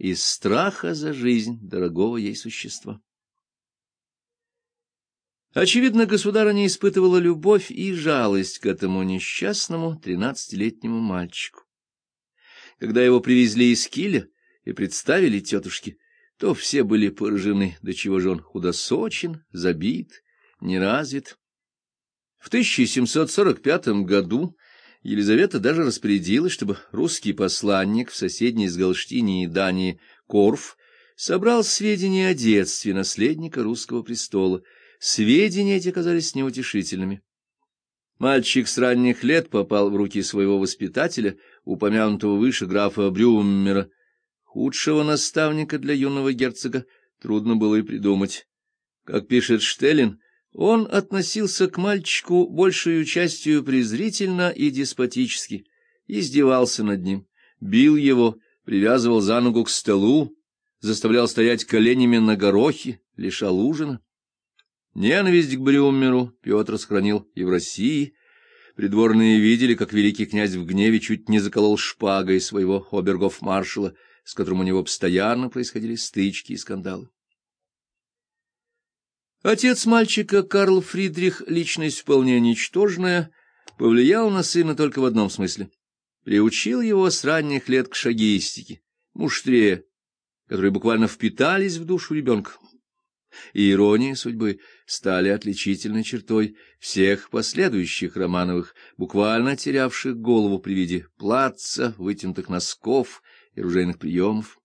из страха за жизнь дорогого ей существа. Очевидно, государыня испытывала любовь и жалость к этому несчастному тринадцатилетнему мальчику. Когда его привезли из Киля и представили тетушке, то все были поражены, до чего же он худосочен, забит, неразвит. В 1745 году Елизавета даже распорядилась, чтобы русский посланник в соседней с Галштинии Дании Корф собрал сведения о детстве наследника русского престола — Сведения эти оказались неутешительными. Мальчик с ранних лет попал в руки своего воспитателя, упомянутого выше графа Брюммера. Худшего наставника для юного герцога трудно было и придумать. Как пишет Штеллин, он относился к мальчику большую частью презрительно и деспотически, издевался над ним, бил его, привязывал за ногу к столу, заставлял стоять коленями на горохе, лишал ужина. Ненависть к Брюмеру Петр сохранил и в России. Придворные видели, как великий князь в гневе чуть не заколол шпагой своего обергов-маршала, с которым у него постоянно происходили стычки и скандалы. Отец мальчика, Карл Фридрих, личность вполне ничтожная, повлиял на сына только в одном смысле. Приучил его с ранних лет к шагистике, муштре, которые буквально впитались в душу ребенка и ирония судьбы стали отличительной чертой всех последующих Романовых, буквально терявших голову при виде платца, вытянутых носков и ружейных приемов.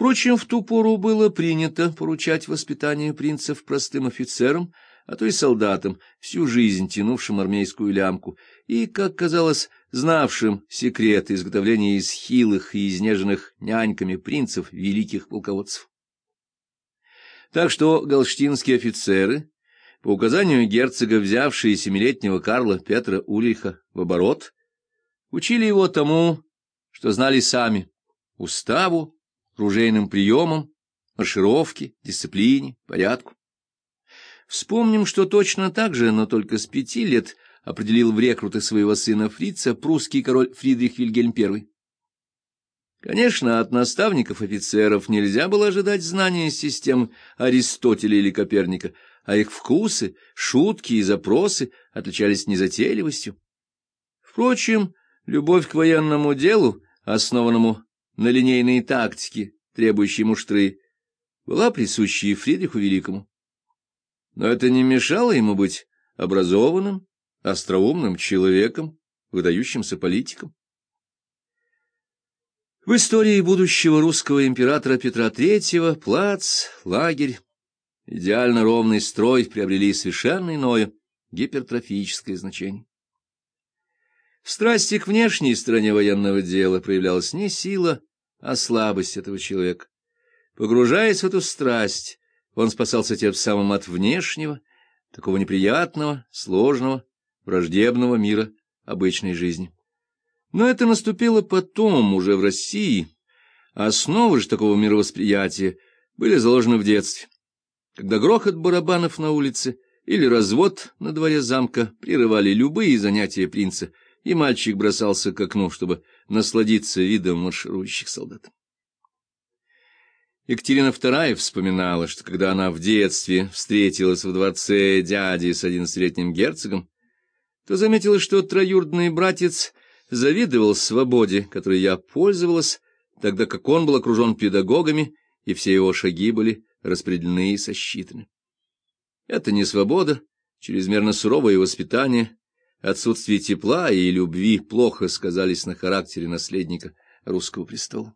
Впрочем, в ту пору было принято поручать воспитание принцев простым офицерам, а то и солдатам, всю жизнь тянувшим армейскую лямку, и, как казалось, знавшим секреты изготовления из хилых и изнеженных няньками принцев великих полководцев. Так что галштинские офицеры, по указанию герцога, взявшие семилетнего Карла Петра Ульриха в оборот, учили его тому, что знали сами — уставу, ружейным приемам, маршировке, дисциплине, порядку. Вспомним, что точно так же, но только с пяти лет, определил в рекруты своего сына Фрица прусский король Фридрих Вильгельм I. Конечно, от наставников-офицеров нельзя было ожидать знания систем Аристотеля или Коперника, а их вкусы, шутки и запросы отличались незатейливостью. Впрочем, любовь к военному делу, основанному на линейной тактике, требующей муштры, была присуща и Фридриху Великому. Но это не мешало ему быть образованным, остроумным человеком, выдающимся политиком. В истории будущего русского императора Петра III плац, лагерь, идеально ровный строй приобрели совершенно иное гипертрофическое значение. В страсти к внешней стороне военного дела проявлялась не сила, а слабость этого человека. Погружаясь в эту страсть, он спасался тем самым от внешнего, такого неприятного, сложного, враждебного мира обычной жизни. Но это наступило потом, уже в России. Основы же такого мировосприятия были заложены в детстве, когда грохот барабанов на улице или развод на дворе замка прерывали любые занятия принца, и мальчик бросался к окну, чтобы насладиться видом марширующих солдат. Екатерина II вспоминала, что когда она в детстве встретилась в дворце дяди с одиннадцатилетним герцогом, то заметила, что троюродный братец завидовал свободе, которой я пользовалась, тогда как он был окружен педагогами, и все его шаги были распределены и сосчитаны. Это не свобода, чрезмерно суровое воспитание, отсутствие тепла и любви плохо сказались на характере наследника русского престола.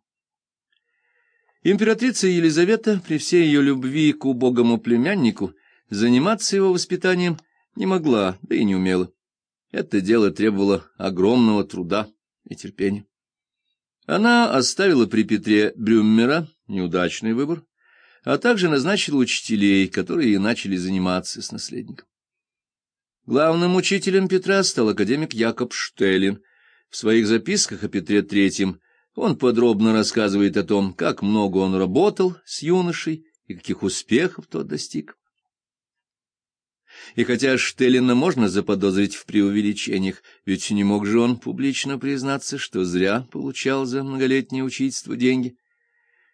Императрица Елизавета, при всей ее любви к убогому племяннику, заниматься его воспитанием не могла, да и не умела. Это дело требовало огромного труда и терпения. Она оставила при Петре Брюммера, неудачный выбор, а также назначила учителей, которые начали заниматься с наследником. Главным учителем Петра стал академик Якоб Штеллин. В своих записках о Петре Третьем он подробно рассказывает о том, как много он работал с юношей и каких успехов тот достиг. И хотя Штеллина можно заподозрить в преувеличениях, ведь не мог же он публично признаться, что зря получал за многолетнее учительство деньги.